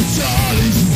It's all he's